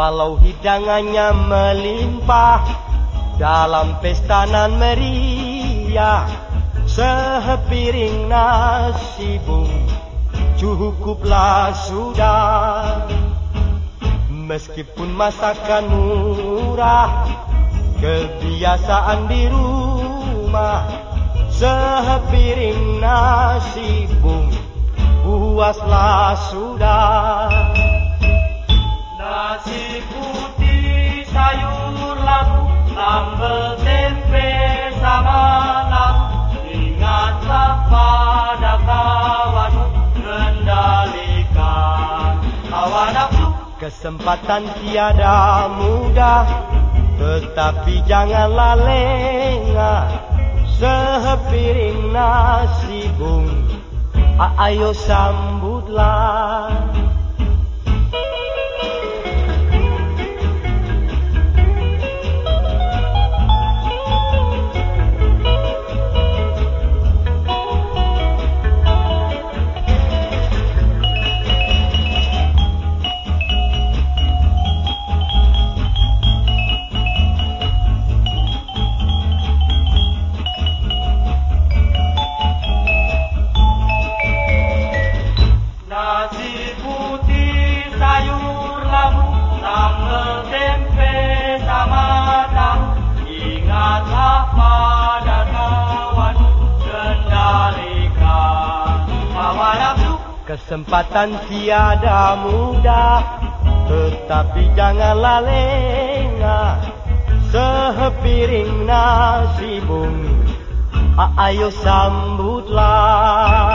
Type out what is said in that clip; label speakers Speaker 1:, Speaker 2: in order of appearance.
Speaker 1: Walau hidangannya melimpah Dalam pesta nan meriah Sepiring nasi bung Cukuplah sudah. Meskipun masakan murah Kebiasaan di rumah Sepiring nasi bung Puaslah sudah Kesempatan tiada mudah Tetapi janganlah lengah. Sepiring nasi bung Ayo sambutlah Kesempatan tiada mudah Tetapi janganlah lengah Sepiring nasi bung Ayo sambutlah